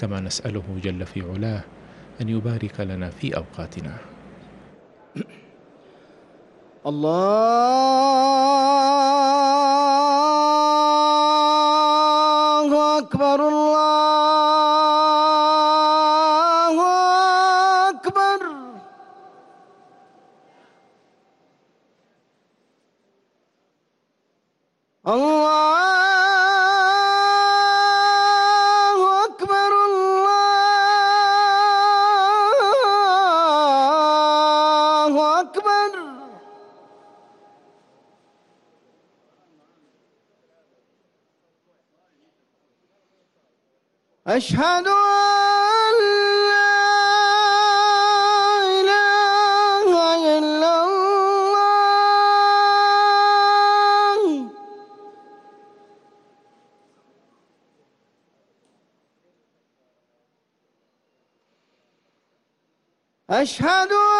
كما نسأله جل في علاه أن يبارك لنا في أوقاتنا. الله أكبر الله أكبر. الله أشهد أن لا إله إلا الله. أشهد أن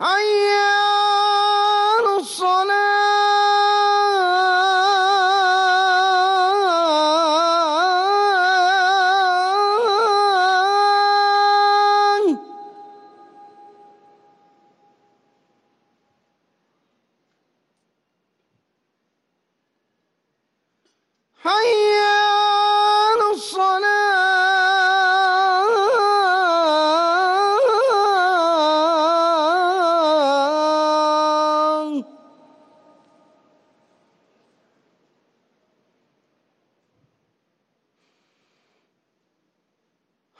حي على الصلاة حي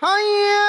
حي